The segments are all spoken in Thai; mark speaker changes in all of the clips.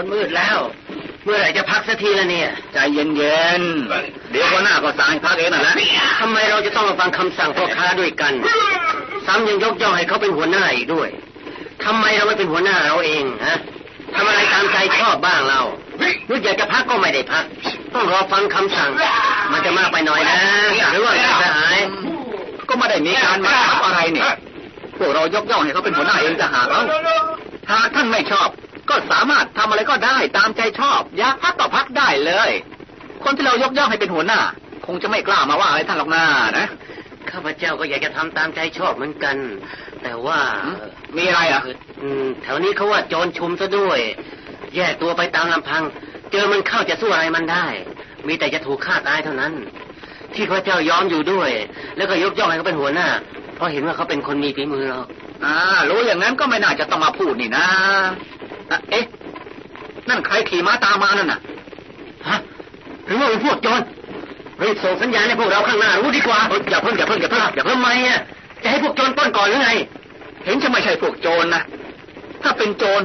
Speaker 1: มันมืดแล้ว
Speaker 2: เมื่อไหร่จะพักสักทีละเนี่ย
Speaker 1: ใจเย็นๆเดี๋ยวหัวหน้าก็สั่งพักเองนั่นแหละ
Speaker 2: ทำไมเราจะต้องมาฟังคำสั่งพ่อค้าด้วยกัน ซ้ำยังยกย่องให้เขาเป็นหัวหน้าอีกด้วยทำไมเราไม่เป็นหัวหน้าเราเองฮะทำอะไรตามใจชอบบ้างเรานึกอยากจะพักก็ไม่ได้พัก ต้องรอฟังคำสั่ง มันจะมากไปหน่อยนะหรือว่าจะหาย
Speaker 1: ก็ไม่ได้มีการมาทับอะไรเนี่ยพวกเรายกย่องให้เขาเป็นหัวหน้าเองจะหาเอาหากท่านไม่ชอบ ก็สามารถทำอะไรก็ได้ตามใจชอบ อยากพักก็พักได้เลย คนที่เรายกย่องให้เป็นหัวหน้า คงจะไม่กล้ามาว่าอะไรท่านหรอกน้านะ
Speaker 2: ข้าพเจ้าก็อยากจะทำตามใจชอบเหมือนกัน แต่ว่า
Speaker 1: มีอะไรอะ
Speaker 2: อืมแถวนี้เขาว่าโจรชุมซะด้วย แยกตัวไปตามลำพัง เจอมันเข้าจะสู้อะไรมันได้ มีแต่จะถูกฆ่าตายเท่านั้น ที่ข้าพเจ้ายอมอยู่ด้วย แล้วก็ยกย่องให้เขาเป็นหัวหน้า เพราะเห็นว่าเขาเป็นคนมีฝีมือหรอก
Speaker 1: อ่ารู้อย่างนั้นก็ไม่น่าจะต้องมาพูดนี่นะอะ เอ๊ะ นั่นใครขี่ม้าตามมานั่นน่ะ
Speaker 2: ฮะ หรือว่าเป็นพวกโจรรีบส่งสัญญาณให้พวกเราข้างหน้ารู้ดีกว่า
Speaker 1: เอ้ยอย่าเพิ่งอย่าเพิ่งอย่าเพิ่งอย่าเพิ่ง
Speaker 2: ทำไมอะจะให้พวกโจรปล้นก่อนหรือไง
Speaker 1: เห็นจะไม่ใช่พวกโจรนะ ถ้าเป็นโจร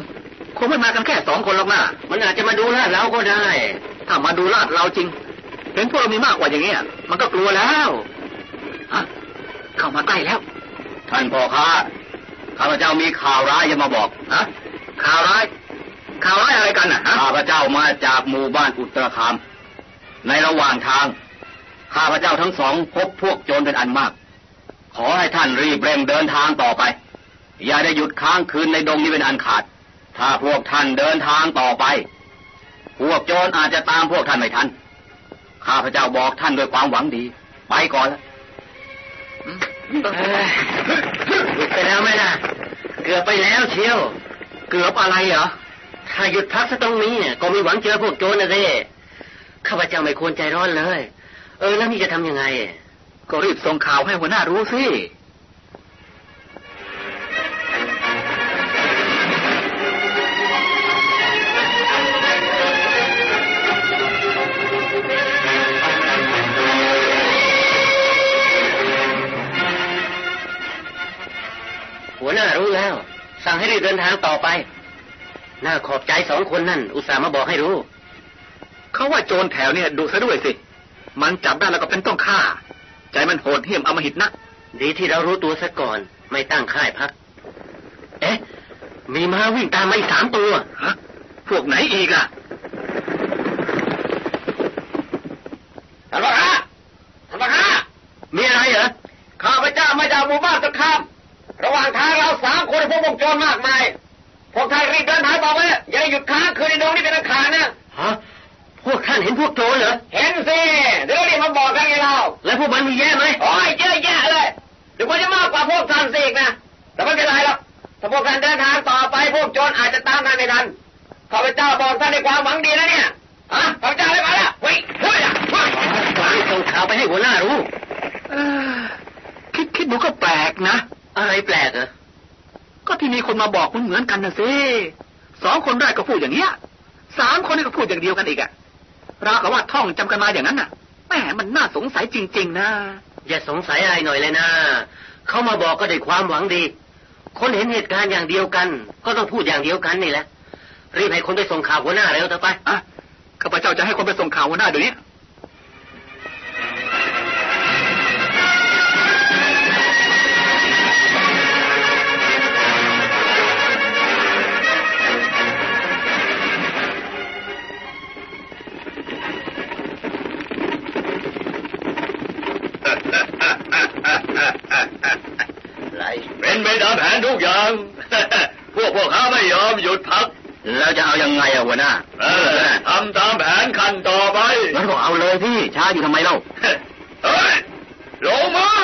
Speaker 1: คงไม่มากันแค่สองคนหรอกนะ
Speaker 2: มันอาจจะมาดูลาดเราก็ได้
Speaker 1: ถ้ามาดูลาดเราจริง เห็นพวกเรามีมากกว่าอย่างเงี้ย มันก็กลัวแล้วฮะเข้ามาใกล้แล้ว
Speaker 3: ท่านพ่อค้าข้าพเจ้ามีข่าวร้ายจะมาบอก
Speaker 1: ฮะ ข่าวร้าย ข่าวร้ายอะไรกันน่ะฮะ
Speaker 3: ข้าพเจ้ามาจากหมู่บ้านอุตรคาม ในระหว่างทาง ข้าพเจ้าทั้งสองพบพวกโจรเป็นอันมาก ขอให้ท่านรีบเร่งเดินทางต่อไป อย่าได้หยุดค้างคืนในดงนี้เป็นอันขาด ถ้าพวกท่านเดินทางต่อไป พวกโจรอาจจะตามพวกท่านไม่ทัน ข้าพเจ้าบอกท่านด้วยความหวังดี ไปก่อนแล้ว
Speaker 2: เอ้ยหยุดไปแล้วไหมล่ะเกือบไปแล้วเชียว
Speaker 1: เกือบอะไรเหรอ
Speaker 2: ถ้าหยุดพักซะตรงนี้เนี่ย ก็มีหวังเจอพวกโจรนะสิข้าพเจ้าไม่ควรใจร้อนเลย เออแล้วนี่จะทำยังไง
Speaker 1: ก็รีบส่งข่าวให้หัวหน้ารู้สิ
Speaker 2: หัวหน้ารู้แล้ว สั่งให้รีบเดินทางต่อไป น่าขอบใจสองคนนั่น อุตส่าห์มาบอกให้รู้
Speaker 1: เขาว่าโจรแถวเนี่ยดูซะด้วยสิ มันจับได้แล้วก็เป็นต้องฆ่า ใจมันโหดเหี้ยมอำมหิตนัก
Speaker 2: ดีที่เรารู้ตัวซะก่อน ไม่ตั้งค่ายพัก เอ๊ะ มีม้าวิ่งตามมาอีกสามตัว
Speaker 1: ฮะ พวกไหนอีกอะ
Speaker 3: ท่านพ่อค้าท่านพ่อค้า
Speaker 2: มีอะไรเหรอ
Speaker 3: ข้าพเจ้ามาจากหมู่บ้านตะคาม ระหว่างทางเราสามคนพบวงโจรมากมาย พวกท่านรีบเดินทางต่อไปอย่าหยุดค้างคืนในดงนี้เป็นอันขาดนะ
Speaker 2: ฮะพวกท่านเห็นพวกโจรเหรอ
Speaker 3: เห็นสิเดี๋ยวรีบมาบอกกันไงเรา
Speaker 2: แล้วพวกมันมีแย่ไหม
Speaker 3: โอ้ยเยอะแยะเลยเดี๋ยวมันจะมากกว่าพวกท่านสิอีกนะ แต่ไม่เป็นไรหรอกถ้าพวกท่านเดินทางต่อไปพวกโจรอาจจะตามท่านไม่ทันข้าพเจ้าบอกท่านในความหวังดีแล้วเนี่ยฮะข้าพเจ้าได้มาแล้วเฮ้ยเฮ้ยเฮ้ย
Speaker 2: รีบส่งข่าวไปให้หัวหน้ารู้
Speaker 1: เออคิดคิดดูก็แปลกนะ
Speaker 2: อะไรแปลกเหรอ
Speaker 1: ก็ที่มีคนมาบอกมันเหมือนกันนะสิสองคนแรกก็พูดอย่างเนี้ยสามคนนี่ก็พูดอย่างเดียวกันอีกอะราวกับว่าท่องจำกันมาอย่างนั้นน่ะแหมมันน่าสงสัยจริง ๆ นะ
Speaker 2: อย่าสงสัยอะไรหน่อยเลยนะเขามาบอกก็ด้วยความหวังดี คนเห็นเหตุการณ์อย่างเดียวกัน ก็ต้องพูดอย่างเดียวกันนี่แหละรีบให้คนไปส่งข่าวหัวหน้าเร็วเถอะไป
Speaker 1: อะข้าพเจ้าจะให้คนไปส่งข่าวหัวหน้าเดี๋ยวนี้
Speaker 3: เป็นไปตามแผนทุกอย่าง พวกพวกเขาไม่ยอมหยุดพัก
Speaker 2: แล้วจะเอายังไงอะหัวหน้า
Speaker 3: เออทำตามแผนขั้นต่อไป
Speaker 2: งั้นก็เอาเลยพี่ช้าอยู่ทำไมเล่า
Speaker 3: เฮ้ยลงมือ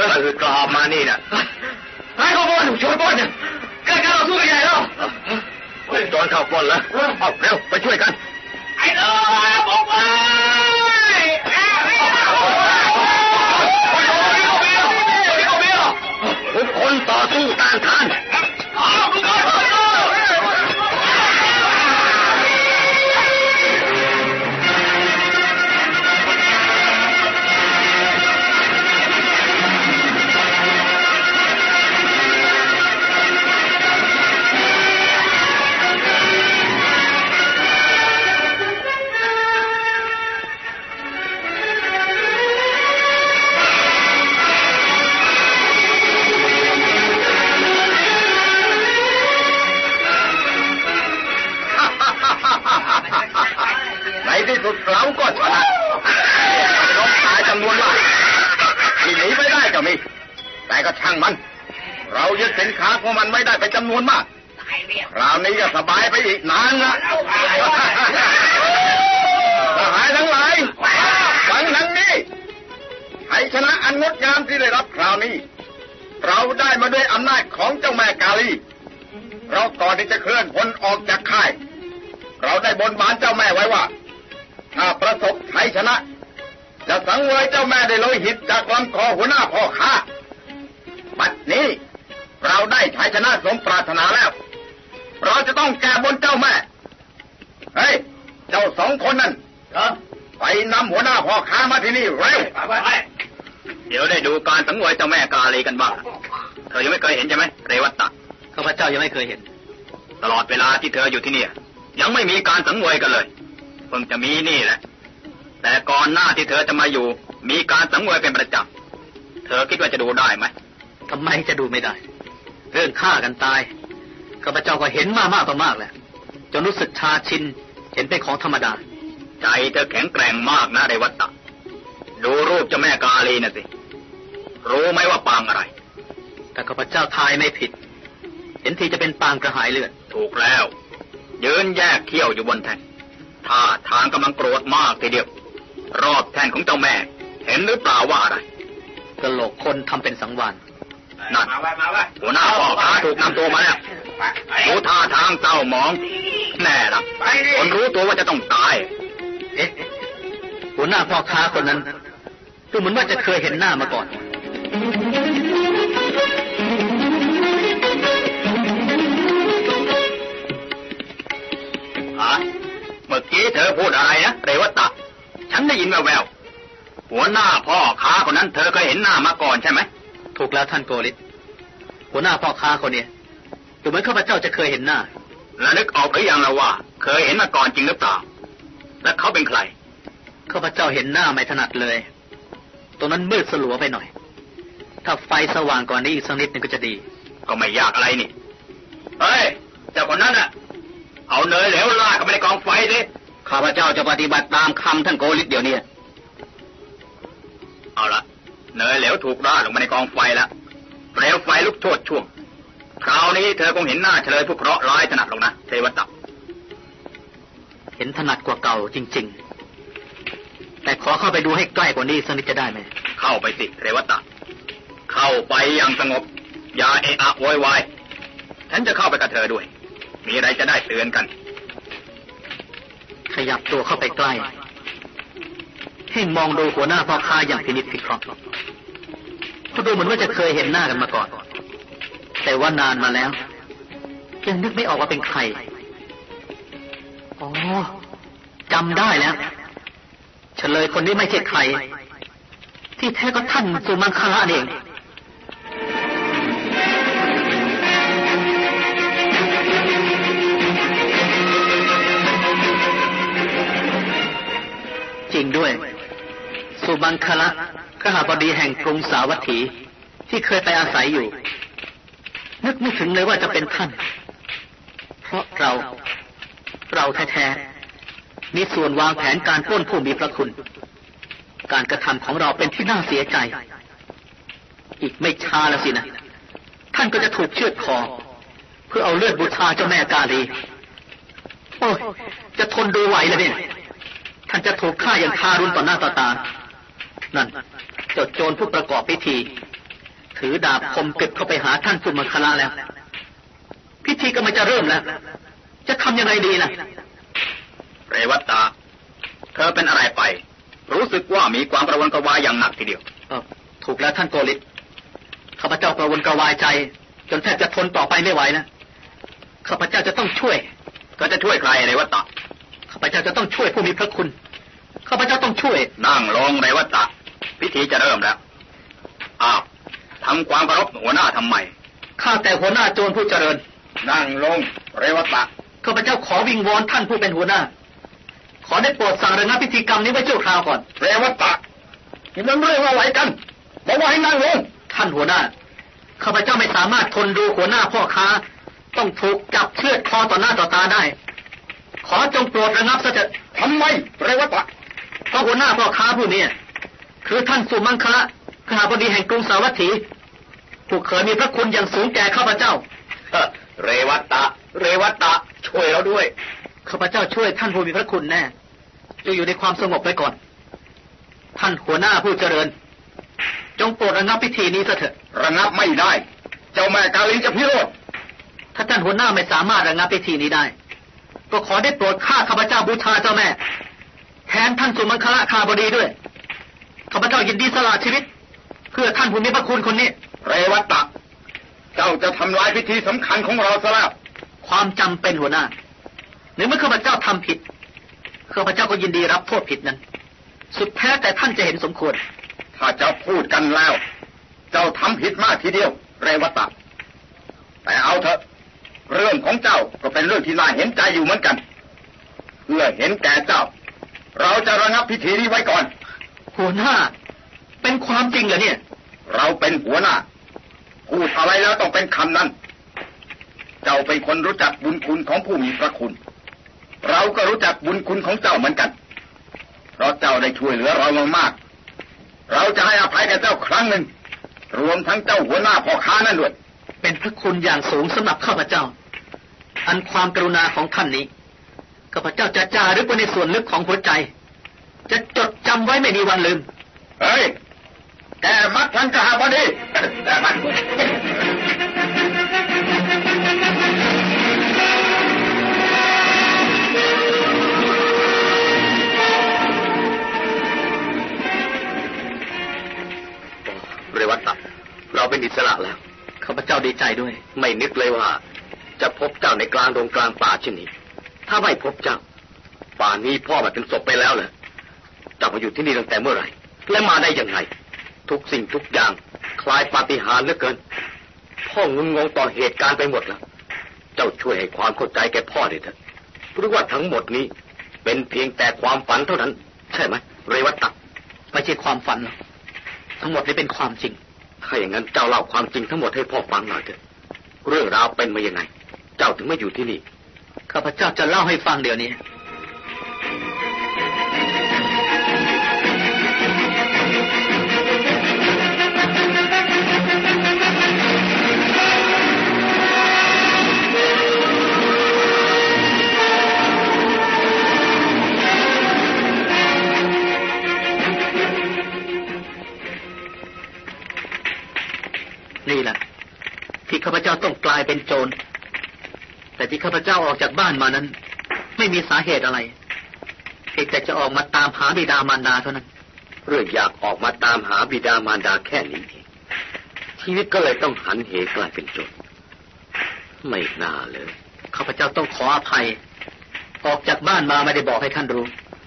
Speaker 1: เกิ
Speaker 3: ดอะไรขึ้นก็คือกรอบมานี่น่ะ
Speaker 1: เนา
Speaker 4: ยขบวนช่วยปล้นเกิดการต่อสู้กันใหญ่แล้วโจรเข้าปล้นแล้วเอาเร็วไปช่วยกัน ไอ้เด้อบอกไปทุกคนต่อสู้ต้านทาน สุดเราก็ชนะน้องตายจำนวนมากที่หนีไม่ได้ก็มี แต่ก็ช่างมัน เรายึดสินค้าของมันไม่ได้เป็นจำนวนมากคราวนี้ก็สบายไปอีกนานละทหารทั้งหลายฟังทางนี้ชัยชนะอันงดงามที่ได้รับคราวนี้ เราได้มาด้วยอำนาจของเจ้าแม่กาลี เราก่อนที่จะเคลื่อนพลออกจากค่าย เราได้บนบานเจ้าแม่ไว้ว่า ถ้าประสบชัยชนะ จะสังเวยเจ้าแม่ได้โลหิตจากลำคอหัวหน้าพ่อข้าบัดนี้ เราได้ชัยชนะสมปรารถนาแล้ว เราจะต้องแก้บนเจ้าแม่ เฮ้ย เจ้าสองคนนั่นไปนำหัวหน้าพ่อค้ามาที่นี่เร็วเดี๋ยวได้ดูการสังเวยเจ้าแม่กาลีกันบ้างเธอยังไม่เคยเห็นใช่ไหมเรวัตตะ
Speaker 5: ข้าพเจ้ายังไม่เคยเห็น
Speaker 4: ตลอดเวลาที่เธออยู่ที่นี่ยังไม่มีการสังเวยกันเลย เพิ่งจะมีนี่แหละ แต่ก่อนหน้าที่เธอจะมาอยู่ มีการสังเวยเป็นประจำ เธอคิดว่าจะดูได้ไหม
Speaker 5: ทำไมจะดูไม่ได้ เรื่องฆ่ากันตายข้าพเจ้าก็เห็นมามากต่อมากแล้วจนรู้สึกชาชิน เห็นเป็นของธรรมดา
Speaker 4: ใจเธอแข็งแกร่งมากนะเรวัตตะ ดูรูปเจ้าแม่กาลีน่ะสิ รู้ไหมว่าปางอะไร
Speaker 5: แต่ข้าพเจ้าทายไม่ผิด เห็นทีจะเป็นปางกระหายเลือด
Speaker 4: ถูกแล้วยืนแยกเขี้ยวอยู่บนแท่น ท่าทางกำลังโกรธมากทีเดียว รอบแท่นของเจ้าแม่ เห็นหรือเปล่าว่าอะไร
Speaker 5: กระโหลกคนทำเป็นสังวาน
Speaker 4: นั่นหัวหน้าพ่อค้าถูกนำตัวมาแล้วดูท่าทางเศร้าหมอง แน่ละคนรู้ตัวว่าจะต้องตาย
Speaker 5: เอ๊ะหัวหน้าพ่อค้าคนนั้นดูเหมือนว่าจะเคยเห็นหน้ามาก่อน
Speaker 4: เมื่อกี้เธอพูดอะไรนะเรวัตตะ ฉันได้ยินแววๆหัวหน้าพ่อค้าคนนั้นเธอเคยเห็นหน้ามาก่อนใช่ไหม
Speaker 5: ถูกแล้วท่านโกริตหัวหน้าพ่อค้าคนเนี้ยดูเหมือนข้าพเจ้าจะเคยเห็นหน้า
Speaker 4: แล้วนึกออกหรือยังแล้วว่า เคยเห็นมาก่อนจริงหรือเปล่า และเขาเป็นใคร
Speaker 5: ข้าพเจ้าเห็นหน้าไม่ถนัดเลย ตรงนั้นมืดสลัวไปหน่อย ถ้าไฟสว่างกว่านี้อีกสักนิดนึงก็จะดี
Speaker 4: ก็ไม่ยากอะไรนี่ เฮ้ยเจ้าคนนั้นน่ะเอาเนยเหลวลากเข้าไปในกองไฟสิ ข้าพเจ้าจะปฏิบัติตามคำท่านโกลิตเดี๋ยวนี้ เอาละเนยเหลวถูกราดลงมาในกองไฟแล้วเปลวไฟลุกโชนช่วง คราวนี้เธอคงเห็นหน้าเฉลยผู้เคราะห์ร้ายถนัดลงนะเทวตับ
Speaker 5: เห็นถนัดกว่าเก่าจริง ๆ แต่ขอเข้าไปดูให้ใกล้กว่านี้อีกสักนิดจะได้ไหม
Speaker 4: เข้าไปสิเรวตะเข้าไปอย่างสงบ อย่าเอะอะโวยวายฉันจะเข้าไปกับเธอด้วย มีอะไรจะได้เตือนกัน
Speaker 5: ขยับตัวเข้าไปใกล้ ให้มองดูหัวหน้าพ่อค้าอย่างพินิจพิเคราะห์เขาดูเหมือนว่าจะเคยเห็นหน้ากันมาก่อน แต่ว่านานมาแล้ว ยังนึกไม่ออกว่าเป็นใคร อ๋อจำได้แล้วเฉลยคนนี้ไม่ใช่ใคร ที่แท้ก็ท่านสุมังคลาเองังคละขหาบดีแห่งกรุงสาวัตถีที่เคยไปอาศัยอยู่ นึกไม่ถึงเลยว่าจะเป็นท่าน เพราะเราเราแท้ๆมีส่วนวางแผนการปล้นผู้มีพระคุณ การกระทำของเราเป็นที่น่าเสียใจ อีกไม่ช้าแล้วสินะ ท่านก็จะถูกเชือดคอ เพื่อเอาเลือดบูชาเจ้าแม่กาลี โอ้ยจะทนดูไหวเลยเนี่ยท่านจะถูกฆ่าอย่างทารุณต่อหน้าต่อตา นั่นเจ้าโจรผู้ประกอบพิธีขถือดาบคมกึบเข้าไปหาท่านสุมังคละแล้ว พิธีก็มันจะเริ่มแล้ว จะทำยังไงดีล่ะ
Speaker 4: เรวัตตา เธอเป็นอะไรไป รู้สึกว่ามีความประวนกระวายอย่างหนักทีเดียว
Speaker 5: เออถูกแล้วท่านโกริตข้าพเจ้ากระวนกระวายใจ จนแทบจะทนต่อไปไม่ไหวนะข้าพเจ้าจะต้องช่วย
Speaker 4: ก็จะช่วยใครเรวัตตา
Speaker 5: ข้าพเจ้าจะต้องช่วยผู้มีพระคุณข้าพเจ้าต้องช่วย
Speaker 4: นั่งลงเรวัตตา พิธีจะเริ่มแล้ว อ้าวทำความเคารพหัวหน้าทำไม
Speaker 5: ข้าแต่หัวหน้าโจรผู้เจริญ
Speaker 4: นั่งลง เรวัตตา
Speaker 5: ข้าพเจ้าขอวิงวอนท่านผู้เป็นหัวหน้า ขอได้โปรดสั่งระงับพิธีกรรมนี้ไว้ชั่วคราวก่อน
Speaker 4: เรวัตตาที่มันเรื่องอะไรกัน บอกว่าให้นั่งลง
Speaker 5: ท่านหัวหน้า ข้าพเจ้าไม่สามารถทนดูหัวหน้าพ่อค้า ต้องถูกจับเชือดคอต่อหน้าต่อตาได้ ขอจงโปรดระงับซะเถิด
Speaker 4: ทำไม เรวัตตา
Speaker 5: เพราะหัวหน้าพ่อค้าผู้นี้ คือท่านสุมังคละข้าบดีแห่งกรุงสาวัตถีผู้เคยมีพระคุณอย่างสูงแก่ข้าพเจ้า
Speaker 4: เฮ้อเรวัตตาเรวัตตาช่วยเราด้วย
Speaker 5: ข้าพเจ้าช่วยท่านผู้มีพระคุณแน่ จะอยู่ในความสงบไว้ก่อน ท่านหัวหน้าผู้เจริญ จงโปรดระงับพิธีนี้ซะเถิด
Speaker 4: ระงับไม่ได้ เจ้าแม่กาลีจะพิโรธ
Speaker 5: ถ้าท่านหัวหน้าไม่สามารถระงับพิธีนี้ได้ ก็ขอได้โปรดข้าข้าพเจ้าบูชาเจ้าแม่ แทนท่านสุมังคละคาบดีด้วย ข้าพเจ้ายินดีสละชีวิต เพื่อท่านผู้มีพระคุณคนนี้
Speaker 4: เรวัตตะ เจ้าจะทำลายพิธีสำคัญของเราซะแล้ว
Speaker 5: ความจำเป็นหัวหน้าหรือเมื่อข้าพเจ้าทำผิดข้าพเจ้าก็ยินดีรับโทษผิดนั้น สุดแท้แต่ท่านจะเห็นสมควร
Speaker 4: ถ้าเจ้าพูดกันแล้ว เจ้าทำผิดมากทีเดียว เรวัตตะ แต่เอาเถอะ เรื่องของเจ้าก็เป็นเรื่องที่น่าเห็นใจอยู่เหมือนกัน เพื่อเห็นแก่เจ้า เราจะระงับพิธีนี้ไว้ก่อน
Speaker 5: หัวหน้า เป็นความจริงเหรอเนี่ย
Speaker 4: เราเป็นหัวหน้าพูดอะไรแล้วต้องเป็นคำนั้น เจ้าเป็นคนรู้จักบุญคุณของผู้มีพระคุณ เราก็รู้จักบุญคุณของเจ้าเหมือนกัน เพราะเจ้าได้ช่วยเหลือเรามามาก เราจะให้อภัยแก่เจ้าครั้งหนึ่ง รวมทั้งเจ้าหัวหน้าพ่อค้านั่นด้วย
Speaker 5: เป็นพระคุณอย่างสูงสำหรับข้าพเจ้า อันความกรุณาของท่านนี้ข้าพเจ้าจะจารึกไว้ในส่วนลึกของหัวใจ จะจดจำไว้ไม่มีวันลืม
Speaker 4: เฮ้ย แกมัดทันกหาบดีแกมัดเรวัตตะเราเป็นอิสระแล้ว
Speaker 5: ข้าพเจ้าดีใจด้วย
Speaker 4: ไม่นึกเลยว่า จะพบเจ้าในกลางดงกลางป่าเช่นนี้ ถ้าไม่พบเจ้า ป่านนี้พ่อมันเป็นศพไปแล้วเหรอเจ้ามาอยู่ที่นี่ตั้งแต่เมื่อไหร่ และมาได้ยังไงทุกสิ่งทุกอย่าง คล้ายปาฏิหาริย์เหลือเกิน พ่องุนงงต่อเหตุการณ์ไปหมดแล้ว เจ้าช่วยให้ความเข้าใจแก่พ่อด้วยเถอะหรือว่าทั้งหมดนี้ เป็นเพียงแต่ความฝันเท่านั้น ใช่ไหมเรวัตตะ
Speaker 5: ไม่ใช่ความฝันหรอกทั้งหมดนี้เป็นความจริง
Speaker 4: ถ้าอย่างนั้นเจ้าเล่าความจริงทั้งหมดให้พ่อฟังหน่อยเถอะเรื่องราวเป็นมายังไง เจ้าถึงมาอยู่ที่นี่
Speaker 5: ข้าพเจ้าจะเล่าให้ฟังเดี๋ยวนี้ ที่ข้าพเจ้าออกจากบ้านมานั้น ไม่มีสาเหตุอะไรเพียงแต่จะออกมาตามหาบิดามารดาเท่านั้น
Speaker 4: เรื่องอยากออกมาตามหาบิดามารดาแค่นี้เองชีวิตก็เลยต้องหันเหกลายเป็นโจรไม่น่าเลย
Speaker 5: ข้าพเจ้าต้องขออภัย ออกจากบ้านมาไม่ได้บอกให้ท่านรู้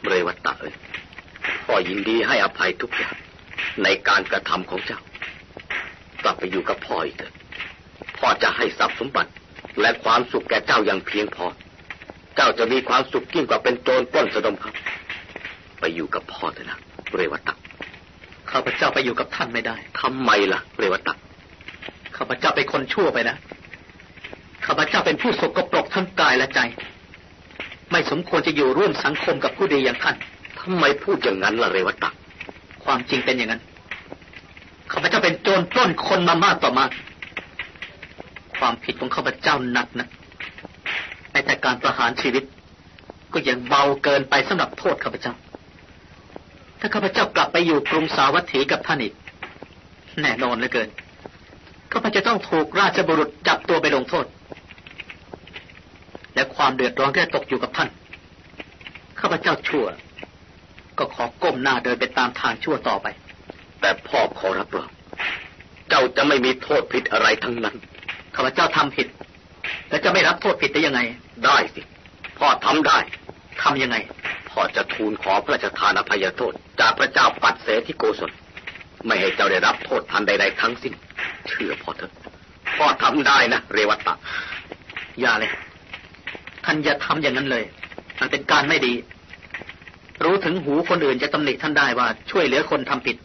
Speaker 4: เรวัตตะเอ้ยพ่อยินดีให้อภัยทุกอย่างในการกระทำของเจ้า กลับไปอยู่กับพ่ออีกเถอะพ่อจะให้ทรัพย์สมบัติ และความสุขแก่เจ้าอย่างเพียงพอ เจ้าจะมีความสุขยิ่งกว่าเป็นโจรปล้นสะดมครับ ไปอยู่กับพ่อเถอะนะเรวัตตะ
Speaker 5: ข้าพเจ้าไปอยู่กับท่านไม่ได้
Speaker 4: ทำไมล่ะ เรวัตตะ
Speaker 5: ข้าพเจ้าเป็นคนชั่วไปนะข้าพเจ้าเป็นผู้สกปรกทั้งกายและใจ ไม่สมควรจะอยู่ร่วมสังคมกับผู้ดีอย่างท่าน
Speaker 4: ทำไมพูดอย่างนั้นล่ะเรวัตตะ
Speaker 5: ความจริงเป็นอย่างนั้นข้าพเจ้าเป็นโจรปล้นคนมามากต่อมาก ความผิดของข้าพเจ้าหนักนะในแต่การประหารชีวิต ก็ยังเบาเกินไปสำหรับโทษข้าพเจ้า ถ้าข้าพเจ้ากลับไปอยู่กรุงสาวัตถีกับท่านอีกแน่นอนเหลือเกินข้าพเจ้าต้องถูกราชบุรุษจับตัวไปลงโทษ และความเดือดร้อนก็จะตกอยู่กับท่านข้าพเจ้าชั่ว ก็ขอก้มหน้าเดินไปตามทางชั่วต่อไป
Speaker 4: แต่พ่อขอรับรองเจ้าจะไม่มีโทษผิดอะไรทั้งนั้น
Speaker 5: ข้าพเจ้าทำผิด แล้วจะไม่รับโทษผิดได้ยังไง
Speaker 4: ได้สิ พ่อทำได้
Speaker 5: ทำยังไง
Speaker 4: พ่อจะทูลขอพระราชทานอภัยโทษ จากพระเจ้าปัดเสที่โกศล ไม่ให้เจ้าได้รับโทษทันใดๆทั้งสิ้น เชื่อพ่อเถอะ พ่อทำได้นะเรวัตตะ
Speaker 5: อย่าเลย ท่านอย่าทำอย่างนั้นเลย มันเป็นการไม่ดี รู้ถึงหูคนอื่นจะตำหนิท่านได้ว่าช่วยเหลือคนทำผิด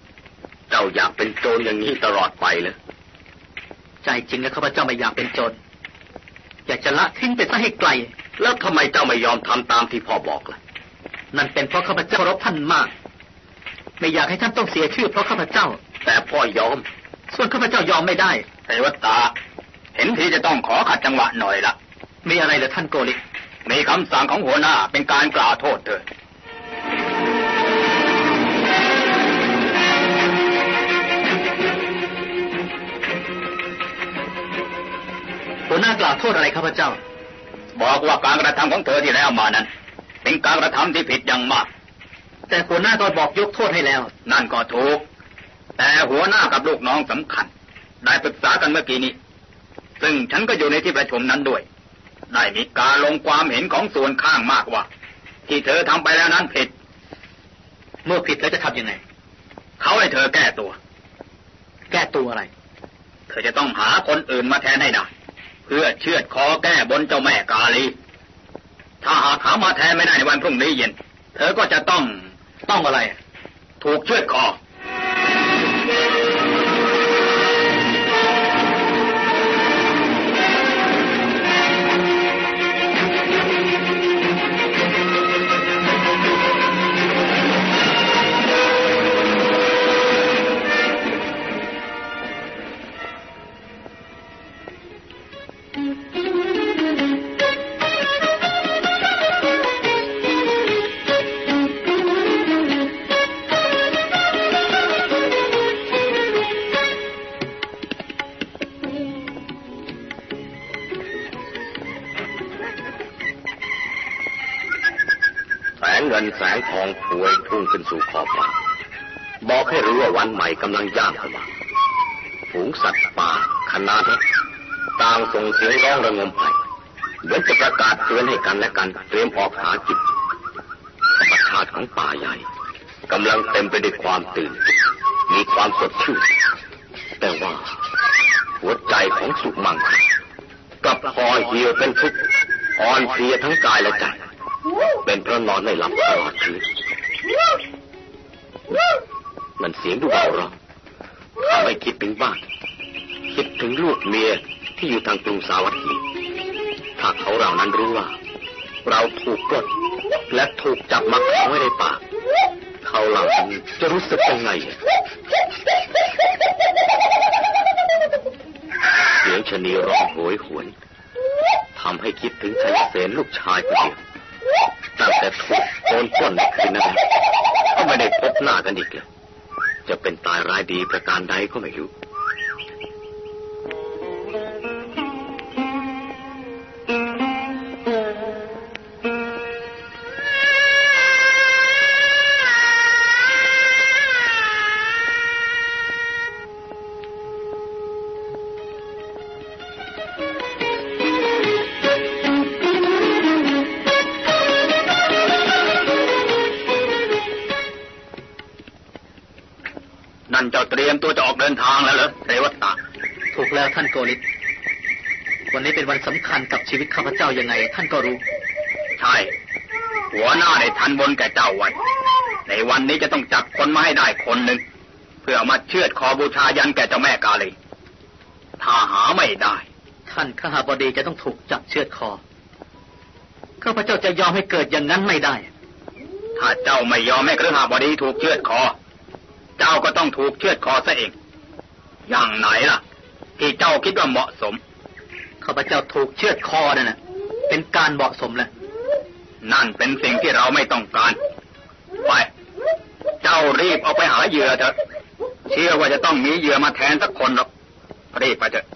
Speaker 4: เจ้าอยากเป็นโจรอย่างนี้ตลอดไปเลย
Speaker 5: ใจจริงแล้วข้าพเจ้าไม่อยากเป็นโจรอยากจะละทิ้งไปซะให้ไกล
Speaker 4: แล้วทำไมเจ้าไม่ยอมทำตามที่พ่อบอกล่ะ
Speaker 5: นั่นเป็นเพราะข้าพเจ้าเคารพท่านมาก ไม่อยากให้ท่านต้องเสียชื่อเพราะข้าพเจ้า
Speaker 4: แต่พ่อยอม
Speaker 5: ส่วนข้าพเจ้ายอมไม่ได้
Speaker 4: เรวัตตา เห็นทีจะต้องขอขัดจังหวะหน่อยละ
Speaker 5: มีอะไรเหรือท่านโกลิก
Speaker 4: มีคำสั่งของหัวหน้าเป็นการกล่าวโทษเถิด
Speaker 5: หัวหน้ากล่าวโทษอะไรข้าพเจ้า
Speaker 4: บอกว่าการกระทำของเธอที่แล้วมานั้น เป็นการกระทำที่ผิดอย่างมาก
Speaker 5: แต่หัวหน้าก็บอกยกโทษให้แล้ว
Speaker 4: นั่นก็ถูก แต่หัวหน้ากับลูกน้องสำคัญ ได้ปรึกษากันเมื่อกี้นี้ ซึ่งฉันก็อยู่ในที่ประชุมนั้นด้วย ได้มีการลงความเห็นของส่วนข้างมากว่า ที่เธอทำไปแล้วนั้นผิด
Speaker 5: เมื่อผิดแล้วจะทำยังไง
Speaker 4: เขาให้เธอแก้ตัว
Speaker 5: แก้ตัวอะไร
Speaker 4: เธอจะต้องหาคนอื่นมาแทนให้ได้ เพื่อเชือดคอแก้บนเจ้าแม่กาลี ถ้าหากหามาแทนไม่ได้ในวันพรุ่งนี้เย็น เธอก็จะต้อง
Speaker 5: ต้องอะไร
Speaker 4: ถูกเชือดคอ ให้รู้ว่าวันใหม่กำลังย่างเข้ามาฝูงสัตว์ป่าขนาดต่างส่งเสียงร้องระงมไปเหมือนจะประกาศเตือนให้กันและกัน เตรียมออกหากินธรรมชาติของป่าใหญ่กำลังเต็มไปด้วยความตื่น มีความสดชื่น แต่ว่า หัวใจของสุมังกับพอเหี่ยวเป็นทุกข์อ่อนเพลียทั้งกายและใจ เป็นเพราะนอนไม่หลับตลอดคืน มันเสียงดูเบาเราทำให้คิดถึงบ้าน คิดถึงลูกเมียที่อยู่ทางกรุงสาวัตถี ถ้าเขาเหล่านั้นรู้ว่า เราถูกปล้นและถูกจับมาขังไว้ในป่า เขาเหล่านั้นจะรู้สึกยังไงเสียงชะนีร้องโหยหวนทำให้คิดถึงชัยเสนลูกชายคนเดียวตั้งแต่ถูกโจรปล้นในคืนนั้นก็ไม่ได้พบหน้ากันอีกเลย จะเป็นตายร้ายดีประการใดก็ไม่รู้
Speaker 5: สำคัญกับชีวิตข้าพเจ้ายังไง ท่านก็รู้
Speaker 4: ใช่ หัวหน้าได้ทันบนแก่เจ้าไว้ ในวันนี้จะต้องจับคนมาให้ได้คนหนึ่งเพื่อมาเชือดคอบูชายันแก่เจ้าแม่กาลี ถ้าหาไม่ได้
Speaker 5: ท่านข้าบดีจะต้องถูกจับเชือดคอ ข้าพเจ้าจะยอมให้เกิดอย่างนั้นไม่ได้
Speaker 4: ถ้าเจ้าไม่ยอมให้ครหบดีถูกเชือดคอ เจ้าก็ต้องถูกเชือดคอซะเอง อย่างไหนล่ะ ที่เจ้าคิดว่าเหมาะสม
Speaker 5: ข้าพเจ้าถูกเชือดคอเนั่นนะเป็นการเหมาะสมแล้ว
Speaker 4: นั่นเป็นสิ่งที่เราไม่ต้องการ ไป เจ้ารีบเอาไปหาเหยื่อเถอะเชื่อว่าจะต้องมีเหยื่อมาแทนสักคนหรอก
Speaker 6: รีบไปเถอะ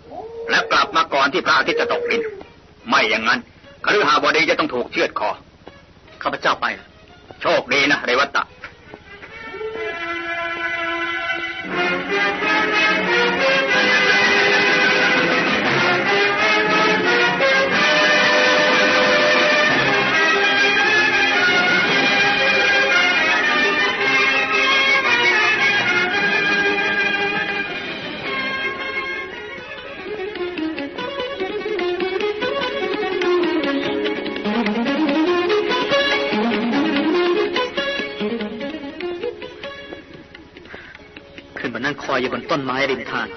Speaker 6: แล้วกลับมาก่อนที่พระอาทิตย์จะตกดิน ไม่อย่างนั้นคฤหาบดีจะต้องถูกเชือดคอข้าพเจ้าไป โชคดีนะเรวัตตะ
Speaker 5: ต้นไม้ริมทาง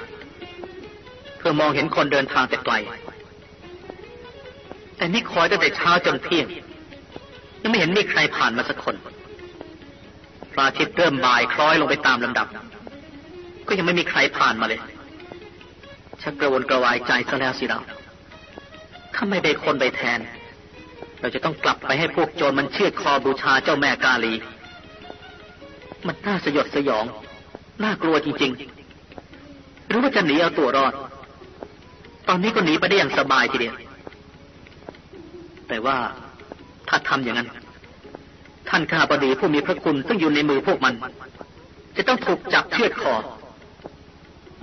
Speaker 5: เพื่อมองเห็นคนเดินทางแต่ไกล แต่นี่คอยตั้งแต่เช้าจนเที่ยงยังไม่เห็นมีใครผ่านมาสักคนพระอาทิตย์เริ่มบ่ายคล้อยลงไปตามลำดับ ก็ยังไม่มีใครผ่านมาเลย ชักกระวนกระวายใจซะแล้วสิเราถ้าไม่ได้คนไปแทน เราจะต้องกลับไปให้พวกโจรมันเชือดคอบูชาเจ้าแม่กาลี มันน่าสยดสยอง น่ากลัวจริง ๆ รือว่าจะหนีเอาตัวรอด ตอนนี้ก็หนีไปได้อย่างสบายทีเดียว แต่ว่าถ้าทำอย่างนั้น ท่านข้าบดีผู้มีพระคุณซึ่งอยู่ในมือพวกมัน จะต้องถูกจับเชือดคอ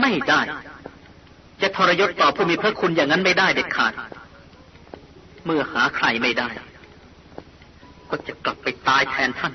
Speaker 5: ไม่ได้ จะทรยศต่อผู้มีพระคุณอย่างนั้นไม่ได้เด็ดขาด เมื่อหาใครไม่ได้ ก็จะกลับไปตายแทนท่าน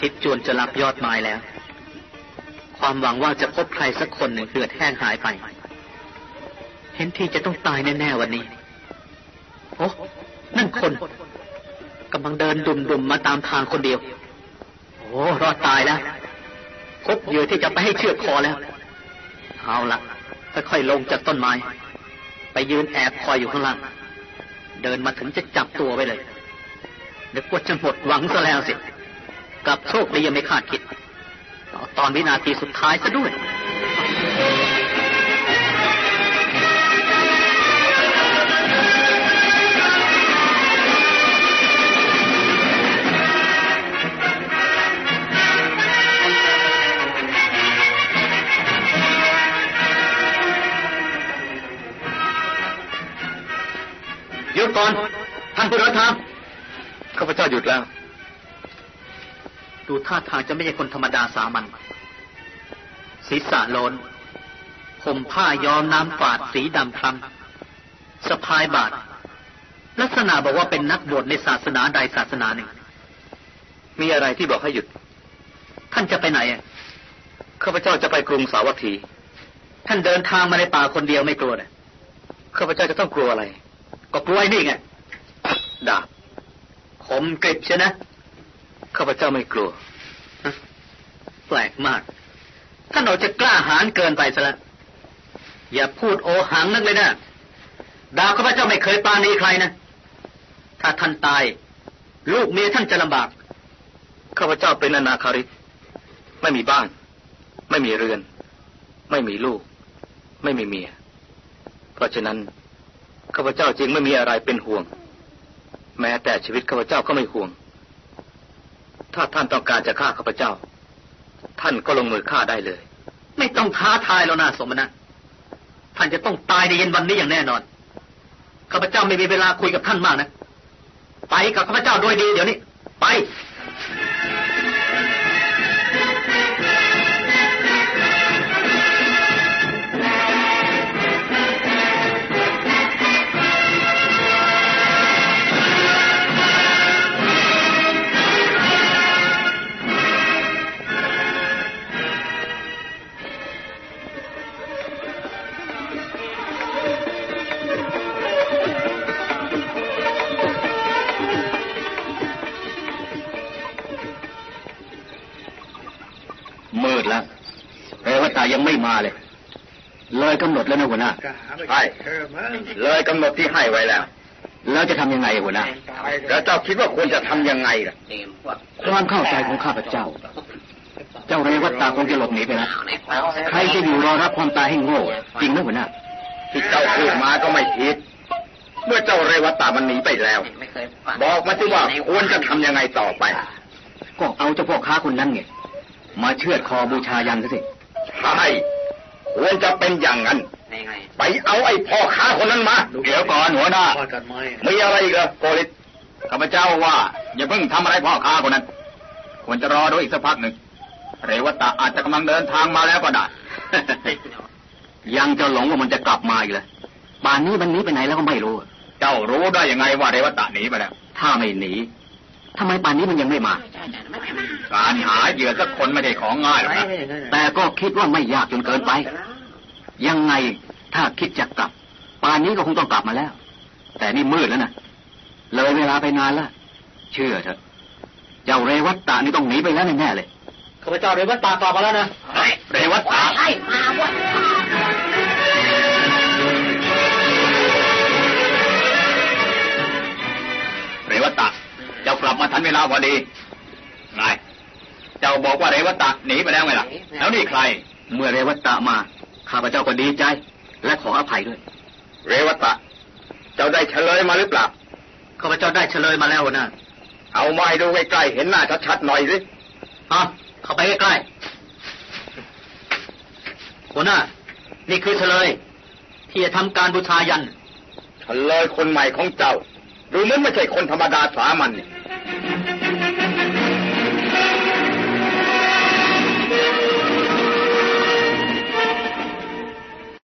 Speaker 5: ทิตย์จวนจะรับยอดไม้แล้ว ความหวังว่าจะพบใครสักคนหนึ่งเหือดแห้งหายไป เห็นทีจะต้องตายแน่ๆวันนี้ โอ้นั่นคนกำลังเดินดุ่มๆมาตามทางคนเดียว โอ้รอดตายแล้ว พบเหยื่อที่จะไปให้เชือดคอแล้ว เอาละค่อยๆลงจากต้นไม้ ไปยืนแอบคอยอยู่ข้างล่าง เดินมาถึงจะจับตัวไปเลยนึกว่าจะหมดหวังซะแล้วสิ กับโชคดียังไม่คาดคิด ตอนวินาทีสุดท้ายซะด้วย
Speaker 6: ท่าทางจะ
Speaker 5: ไม่ใช่คนธรรมดาสามัญศีรษะโลนผมผ้าย้อมน้ำฝาดสีดำคล้ำสะพายบาท ลักษณะบอกว่าเป็นนักบวชในศาสนาใดศาสนาหนึ่ง
Speaker 6: มีอะไรที่บอกให้หยุด
Speaker 5: ท่านจะไปไหนอะ
Speaker 6: ข้าพเจ้าจะไปกรุงสาวัตถี
Speaker 5: ท่านเดินทางมาในป่าคนเดียวไม่กลัวเลย
Speaker 6: ข้าพเจ้าจะต้องกลัวอะไร
Speaker 5: ก็กลัวไอ้นี่ไง
Speaker 6: ดาบ
Speaker 5: คมเกริบใช่นะ
Speaker 6: ข้าพเจ้าไม่กลัว
Speaker 5: แปลกมากท่านเอาจะกล้าหาญเกินไปซะแล้วอย่าพูดโอหังนักเลยนะดาวข้าพเจ้าไม่เคยปาณีใครนะถ้าท่านตาย ลูกเมียท่านจะลำบาก
Speaker 6: ข้าพเจ้าเป็นอนาคาริกไม่มีบ้าน ไม่มีเรือน ไม่มีลูก ไม่มีเมีย เพราะฉะนั้นข้าพเจ้าจึงไม่มีอะไรเป็นห่วง แม้แต่ชีวิตข้าพเจ้าก็ไม่ห่วง ถ้าท่านต้องการจะฆ่าข้าพเจ้า ท่านก็ลงมือฆ่าได้เลย
Speaker 5: ไม่ต้องท้าทายแล้วนะสมณะท่านจะต้องตายในเย็นวันนี้อย่างแน่นอนข้าพเจ้าไม่มีเวลาคุยกับท่านมากนะ ไปกับข้าพเจ้าโดยดีเดี๋ยวนี้ ไป
Speaker 4: ใช่เลยกำหนดที่ให้ไว้แล้ว
Speaker 7: แล้วจะทำยังไงหัวหน้า
Speaker 4: แล้วเจ้าคิดว่าควรจะทำยังไงล่ะ
Speaker 7: ความเข้าใจของข้าพเจ้า เจ้าเรวัตตาคงจะหลบหนีไปแล้วใครจะอยู่รอรับความตายให้โง่จริงไหมหัวหน้า
Speaker 4: ที่เจ้าพูดมาก็ไม่ผิดเมื่อเจ้าเรวัตตามันหนีไปแล้ว บอกมาสิว่าควรจะทำยังไงต่อไป
Speaker 7: ก็เอาเจ้าพ่อค้าคนนั้นไงมาเชือดคอบูชายันซะสิ
Speaker 4: ใช่ควรจะเป็นอย่างนั้น ไปเอาไอ้พ่อค้าคนนั้นมา
Speaker 7: เดี๋ยวก่อนหัวหน้า
Speaker 4: มีอะไรอีกเหรอโกริต
Speaker 7: ข้าพเจ้าว่า อย่าเพิ่งทำอะไรพ่อค้าคนนั้น ควรจะรอดูอีกสักพักหนึ่ง เรวัตตาอาจจะกำลังเดินทางมาแล้วก็ได้ ยังจะหลงว่ามันจะกลับมาอีกเลยป่านนี้มันหนีไปไหนแล้วก็ไม่รู้ เจ้ารู้ได้ยังไงว่าเรวัตตาหนีไปแล้ว ถ้าไม่หนีทำไมป่านนี้มันยังไม่มา การหาเหยื่อสักคนไม่ได้ของง่ายหรอกนะแต่ก็คิดว่าไม่ยากจนเกินไป ยังไง ถ้าคิดจะกลับป่านนี้ก็คงต้องกลับมาแล้ว แต่นี่มืดแล้วนะเลยเวลาไปนานแล้วเชื่อเถอะเจ้าเรวัตตานี่ต้องหนีไปแล้วแน่ๆเลย
Speaker 5: ข้าพเจ้าเรวัตตากลับมาแล้วนะ
Speaker 7: เรวัตตาเรวัตตะเจ้ากลับมาทันเวลาพอดีไงเจ้าบอกว่าเรวัตตะหนีไปแล้วไงล่ะ แล้วนี่ใคร เมื่อเรวัตตะมาข้าพเจ้าก็ดีใจ และขออภัยด้วย
Speaker 4: เรวัตตะ เจ้าได้เฉลยมาหรือเปล่า
Speaker 5: ข้าพเจ้าได้เฉลยมาแล้วหัวหน้า
Speaker 4: เอาไม้ดูใกล้ๆเห็นหน้าชัดๆหน่อยสิ
Speaker 5: เอาเข้าไปใกล้ๆหัวหน้า นี่คือเฉลย ที่จะทำการบูชายัน
Speaker 4: เฉลยคนใหม่ของเจ้า ดูเหมือนไม่ใช่คนธรรมดาสามัญนี่